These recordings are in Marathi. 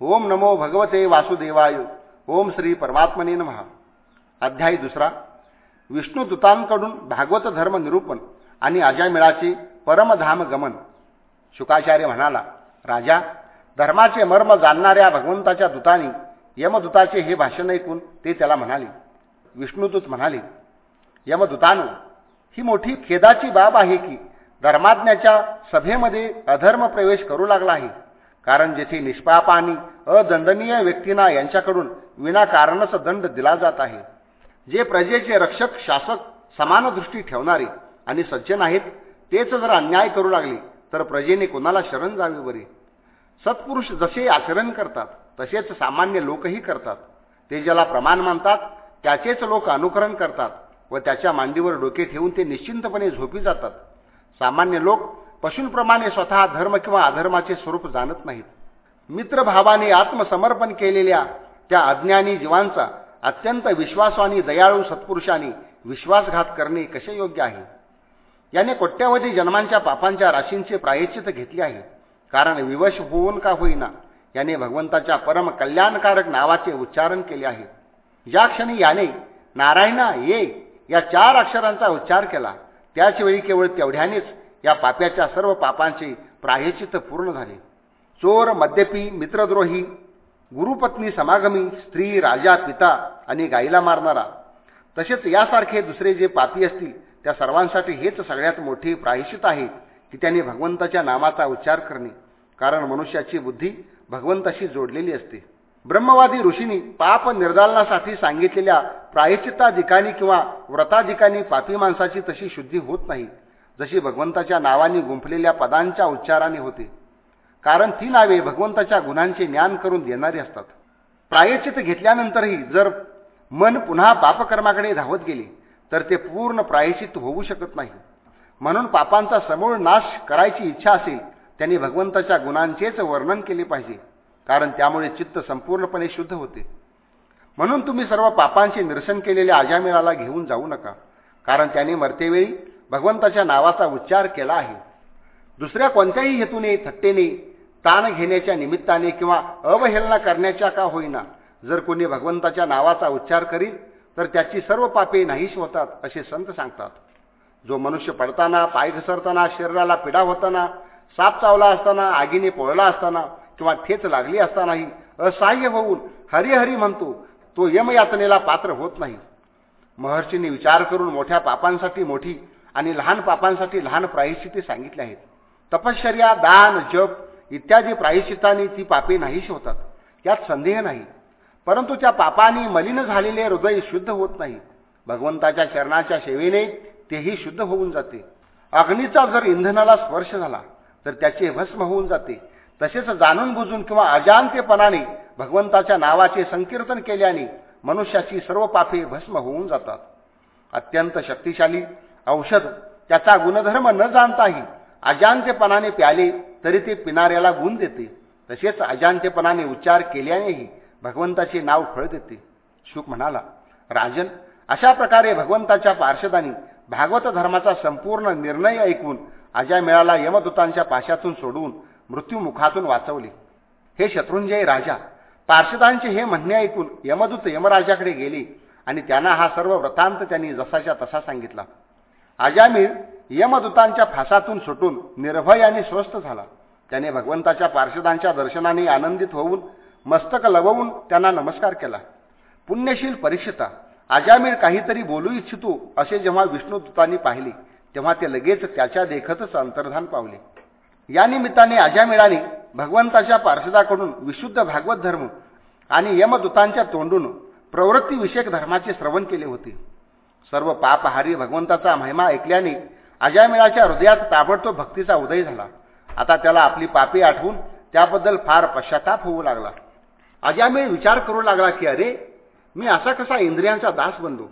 ओम नमो भगवते वासुदेवाय. ओम श्री परमात्मने महा अध्याय दुसरा. विष्णुदूतांकडून भागवत धर्म निरूपण आणि अजामिळाचे परमधाम गमन. शुकाचार्य म्हणाला राजा धर्माचे मर्म जाणणाऱ्या भगवंताच्या दूतानी यमदूताचे हे भाषण ऐकून ते त्याला म्हणाले. विष्णुदूत म्हणाले यमदूतानो ही मोठी खेदाची बाब आहे की धर्माज्ञाच्या सभेमध्ये अधर्म प्रवेश करू लागला आहे. कारण जेथे निष्पाप आणि अदंडनीय व्यक्तींना यांच्याकडून विनाकारणच दंड दिला जात आहे. जे प्रजेचे रक्षक शासक समान दृष्टी ठेवणारे आणि सज्जन आहेत तेच जर अन्याय करू लागले तर प्रजेने कोणाला शरण जावे बरे? सत्पुरुष जसे आचरण करतात तसेच सामान्य लोकही करतात. ते ज्याला प्रमाण मानतात त्याचेच लोक अनुकरण करतात व त्याच्या मांडीवर डोके ठेवून ते निश्चिंतपणे झोपी जातात. सामान्य लोक पशूंप्रमाणे स्वतः धर्म किंवा अधर्माचे स्वरूप जाणत नाहीत. मित्रभावाने आत्मसमर्पण केलेल्या त्या अज्ञानी जीवांचा अत्यंत विश्वासाने दयाळू सत्पुरुषांनी विश्वासघात करणे कसे योग्य आहे? याने कोट्यावधी जन्मांच्या पापांच्या राशींचे प्रायश्चित घेतले आहे. कारण विवश होऊन का होईना याने भगवंताच्या परम कल्याणकारक नावाचे उच्चारण केले आहे. ज्या क्षणी याने नारायणा ये या चार अक्षरांचा उच्चार केला त्याच वेळी केवळ तेवढ्यानेच या पाप्याच्या सर्व पापांचे प्रायचित पूर्ण झाले. चोर मद्यपी मित्रद्रोही गुरुपत्नी समागमी स्त्री राजा पिता आणि गाईला मारणारा. तसेच यासारखे दुसरे जे पापी असतील त्या सर्वांसाठी हेच सगळ्यात मोठे प्रायश्चित आहे की त्यांनी भगवंताच्या नामाचा उच्चार करणे. कारण मनुष्याची बुद्धी भगवंताशी जोडलेली असते. ब्रह्मवादी ऋषींनी पाप निर्दालनासाठी सांगितलेल्या प्रायश्चित्ताधिकानी किंवा व्रताधिकानी पापी माणसाची तशी शुद्धी होत नाही. जशी भगवंताच्या नावाने गुंफलेल्या पदांच्या उच्चाराने होते. कारण ती नावे भगवंताच्या गुणांचे ज्ञान करून देणारी असतात. प्रायश्चित घेतल्यानंतरही जर मन पुन्हा पापकर्माकडे धावत गेले तर ते पूर्ण प्रायश्चित होऊ शकत नाही. म्हणून पापांचा समूळ नाश करायची इच्छा असेल त्यांनी भगवंताच्या गुणांचेच वर्णन केले पाहिजे. कारण त्यामुळे चित्त संपूर्णपणे शुद्ध होते. म्हणून तुम्ही सर्व पापांचे निरसन केलेल्या आजामेळाला घेऊन जाऊ नका. कारण त्याने मरतेवेळी भगवंताच्या नावाचा उच्चार केला आहे. दुसऱ्या कोणत्याही हेतूने थट्टेने ताण घेण्याच्या निमित्ताने किंवा अवहेलना करण्याच्या का होईना जर कोणी भगवंताच्या नावाचा उच्चार करील तर त्याची सर्व पापे नाहीश होतात असे संत सांगतात. जो मनुष्य पडताना पाय घसरताना शरीराला पिडा होताना साप चावला असताना आगीने पोळला असताना किंवा ठेच लागली असतानाही असहाय्य होऊन हरिहरी म्हणतो तो यमयातनेला पात्र होत नाही. महर्षींनी विचार करून मोठ्या पापांसाठी मोठी आणि लहान पापांसाठी लहान प्रायश्चिते सांगितले आहेत. तपश्चर्या दान जप इत्यादी प्रायश्चितांनी ती पापे नाहीशी होतात. यात संदेह नाही. परंतु त्या पापाने मलिन झालेले हृदय शुद्ध होत नाही. भगवंताच्या चरणाच्या सेवेने तेही शुद्ध होऊन जाते. अग्नीचा जर इंधनाला स्पर्श झाला तर त्याचे भस्म होऊन जाते. तसेच जाणून बुजून किंवा अजानतेपणाने भगवंताच्या नावाचे संकीर्तन केल्याने मनुष्याची सर्व पापे भस्म होऊन जातात. अत्यंत शक्तिशाली औषध. त्याचा गुणधर्म न जाणताही अजांत्यपणाने प्याले तरी ते पिणाऱ्याला गुण देते. तसेच अजांत्यपणाने उच्चार केल्यानेही भगवंताचे नाव फळ देते. शुक म्हणाला राजन अशा प्रकारे भगवंताच्या पार्षदांनी भागवत धर्माचा संपूर्ण निर्णय ऐकून अजामेळाला यमदूतांच्या पाशातून सोडवून मृत्यूमुखातून वाचवले. हे शत्रुंजय राजा पार्षदांचे हे म्हणणे ऐकून यमदूत यमराजाकडे गेले आणि त्यांना हा सर्व वृत्तांत त्यांनी जसाच्या तसा सांगितला. अजामीर यमदूतांच्या फासातून सुटून निर्भय आणि स्वस्थ झाला. त्याने भगवंताच्या पार्षदांच्या दर्शनाने आनंदित होऊन मस्तक लवून त्यांना नमस्कार केला. पुण्यशील परीक्षिता अजामीर काहीतरी बोलू इच्छितो असे जेव्हा विष्णुदूतांनी पाहिले तेव्हा ते लगेच त्याच्या देखतच अंतर्धान पावले. या निमित्ताने भगवंताच्या पार्षदाकडून विशुद्ध भागवत धर्म आणि यमदूतांच्या तोंडून प्रवृत्तीविषयक धर्माचे श्रवण केले होते. सर्व पापहारी भगवंताचा महिमा ऐकल्याने अजयमेळाच्या हृदयात ताबडतोब भक्तीचा उदय झाला. आता त्याला आपली पापी आठवून त्याबद्दल फार पश्चाताप होऊ लागला. अजयमेळ विचार करू लागला की अरे मी असा कसा इंद्रियांचा दास बनलो?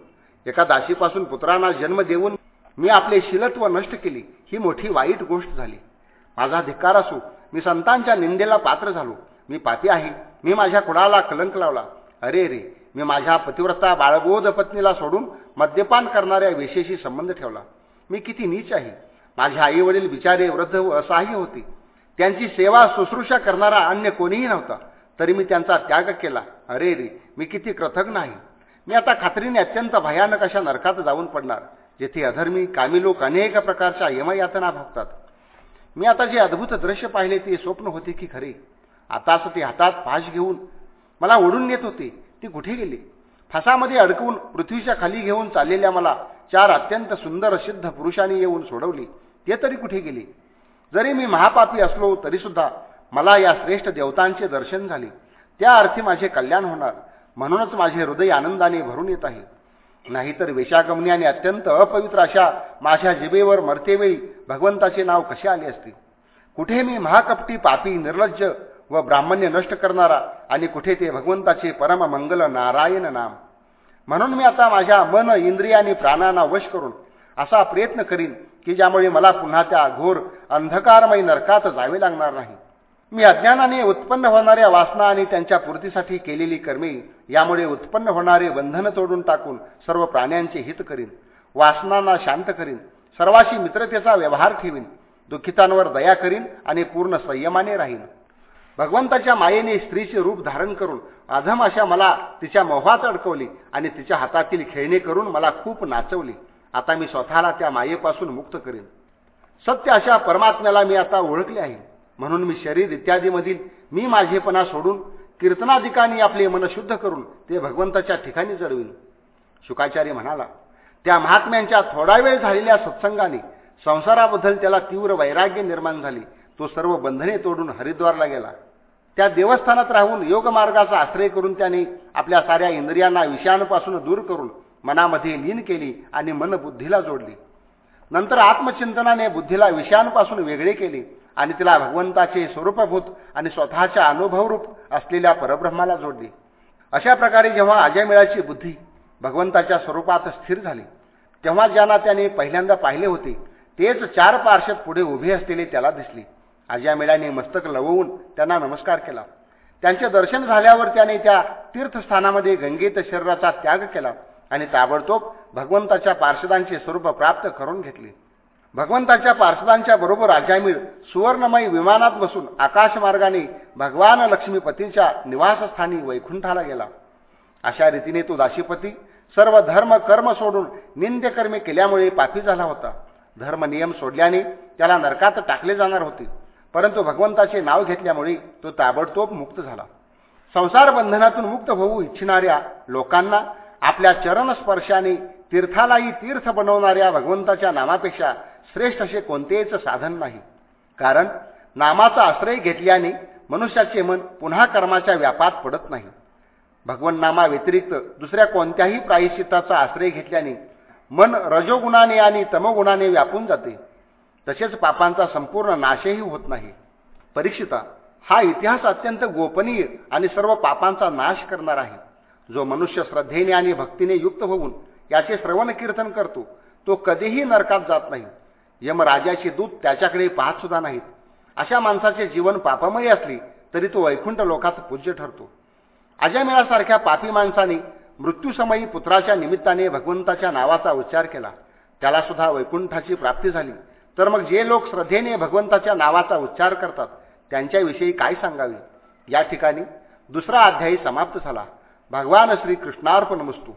एका दासीपासून पुत्रांना जन्म देऊन मी आपले शिलत्व नष्ट केले. ही मोठी वाईट गोष्ट झाली. माझा धिक्कार असो मी संतांच्या निंदेला पात्र झालो. मी पापी आहे. मी माझ्या कुणाला कलंक लावला. अरे रे मी माझ्या पतिव्रता बाळबोध पत्नीला सोडून मद्यपान करणाऱ्या वेशेशी संबंध ठेवला. मी किती नीच आहे. माझे आई वडील बिचारे वृद्ध व असहाय्य होते. त्यांची सेवा शुश्रूषा करणारा अन्य कोणीही नव्हता. तरी मी त्यांचा त्याग केला. अरे रे मी किती कृतज्ञ आहे. मी आता खात्रीने अत्यंत भयानक अशा नरकात जाऊन पडणार जेथे अधर्मी कामी लोक अनेक प्रकारच्या यमयातना भोगतात. मी आता जे अद्भुत दृश्य पाहिले ते स्वप्न होते की खरे. आताच ते हातात फाश घेऊन मला ओढून नेत होते. ती कुठे गेली? फासामध्ये अडकवून पृथ्वीच्या खाली घेऊन चाललेल्या मला चार अत्यंत सुंदर सिद्ध पुरुषांनी येऊन सोडवली. ते तरी कुठे गेले? जरी मी महापापी असलो तरीसुद्धा मला या श्रेष्ठ देवतांचे दर्शन झाले. त्या अर्थी माझे कल्याण होणार. म्हणूनच माझे हृदय आनंदाने भरून येत आहे. नाहीतर वेशागमनी आणि अत्यंत अपवित्र अशा माझ्या जिबेवर मरतेवेळी भगवंताचे नाव कसे आले असते? कुठे मी महाकपटी पापी निर्लज्ज व ब्राह्मण्य नष्ट करणारा आणि कुठे ते भगवंताचे परम मंगल नारायण नाम. म्हणून मी आता माझ्या मन इंद्रिय आणि प्राणांना वश करून असा प्रयत्न करीन की ज्यामुळे मला पुन्हा त्या घोर अंधकारमयी नरकात जावे लागणार नाही. मी अज्ञानाने उत्पन्न होणाऱ्या वासना आणि त्यांच्या पूर्तीसाठी केलेली कर्मे यामुळे उत्पन्न होणारे बंधन तोडून टाकून सर्व प्राण्यांचे हित करीन वासनांना शांत करीन सर्वाशी मित्रतेचा व्यवहार ठेवीन दुःखितांवर दया करीन आणि पूर्ण संयमाने राहीन. भगवंताच्या मायेने स्त्रीचे रूप धारण करून अधम अशा मला तिच्या मोहात अडकवली आणि तिच्या हातातील खेळणे करून मला खूप नाचवली. आता मी स्वतःला त्या मायेपासून मुक्त करेन. सत्य अशा परमात्म्याला मी आता ओळखले आहे. म्हणून मी शरीर इत्यादीमधील मी माझेपणा सोडून कीर्तनाधिकांनी आपले मन शुद्ध करून ते भगवंताच्या ठिकाणी चढवीन शुकाचार्य म्हणाला त्या महात्म्यांच्या थोडा वेळ झालेल्या सत्संगाने संसाराबद्दल त्याला तीव्र वैराग्य निर्माण झाली. तो सर्व बंधने तोडून हरिद्वारला गेला. त्या देवस्थानात राहून योगमार्गाचा आश्रय करून त्याने आपल्या साऱ्या इंद्रियांना विषयांपासून दूर करून मनामध्ये लीन केली आणि मन बुद्धीला जोडली. नंतर आत्मचिंतनाने बुद्धीला विषयांपासून वेगळे केले आणि तिला भगवंताचे स्वरूपभूत आणि स्वतःच्या अनुभवरूप असलेल्या परब्रह्माला जोडले. अशा प्रकारे जेव्हा अजयमेळाची बुद्धी भगवंताच्या स्वरूपात स्थिर झाली. तेव्हा ज्यांना त्याने पहिल्यांदा पाहिले होते तेच चार पार्श्वत पुढे उभे असलेले त्याला दिसले. अजयामेळाने मस्तक लवून त्यांना नमस्कार केला. त्यांचे दर्शन झाल्यावर त्याने त्या तीर्थस्थानामध्ये गंगेत शरीराचा त्याग केला आणि ताबडतोब भगवंताच्या पार्षदांचे स्वरूप प्राप्त करून घेतले. भगवंताच्या पार्षदांच्या बरोबर अजामीळ सुवर्णमयी विमानात बसून आकाशमार्गाने भगवान लक्ष्मीपतीच्या निवासस्थानी वैकुंठाला गेला. अशा रीतीने तो दाशीपती सर्व धर्म कर्म सोडून निंद्यकर्मे केल्यामुळे पापी झाला होता. धर्म नियम सोडल्याने त्याला नरकात टाकले जाणार होते. परंतु भगवंताचे नाव घेतल्यामुळे तो ताबडतोब मुक्त झाला. संसार बंधनातून मुक्त होऊ इच्छिणाऱ्या लोकांना आपल्या चरण स्पर्शाने तीर्थालाही तीर्थ बनवणाऱ्या भगवंताच्या नामापेक्षा श्रेष्ठ असे कोणतेच साधन नाही. कारण नामाचा आश्रय घेतल्याने मनुष्याचे मन पुन्हा कर्माच्या व्यापात पडत नाही. भगवन नामा व्यतिरिक्त दुसऱ्या कोणत्याही प्रायश्चिताचा आश्रय घेतल्याने मन रजोगुणाने आणि तमोगुणाने व्यापून जाते. तसेच पापांचा संपूर्ण नाशही होत नाही. परीक्षिता हा इतिहास अत्यंत गोपनीय आणि सर्व पापांचा नाश करणार आहे. जो मनुष्य श्रद्धेने आणि भक्तीने युक्त होऊन याचे श्रवण कीर्तन करतो तो कधीही नरकात जात नाही. यमराजाचे दूत त्याच्याकडे पाहत सुद्धा नाहीत. अशा माणसाचे जीवन पापमयी असले तरी तो वैकुंठ लोकात पूज्य ठरतो. अजयमेळासारख्या पापी माणसाने मृत्यूसमयी पुत्राच्या निमित्ताने भगवंताच्या नावाचा उच्चार केला. त्याला सुद्धा वैकुंठाची प्राप्ती झाली. तर मग जे लोक श्रद्धेने भगवंताच्या नावाचा उच्चार करतात त्यांच्याविषयी काय सांगावे? या ठिकाणी दुसरा अध्यायी समाप्त झाला. भगवान श्री कृष्णार्पण वस्तू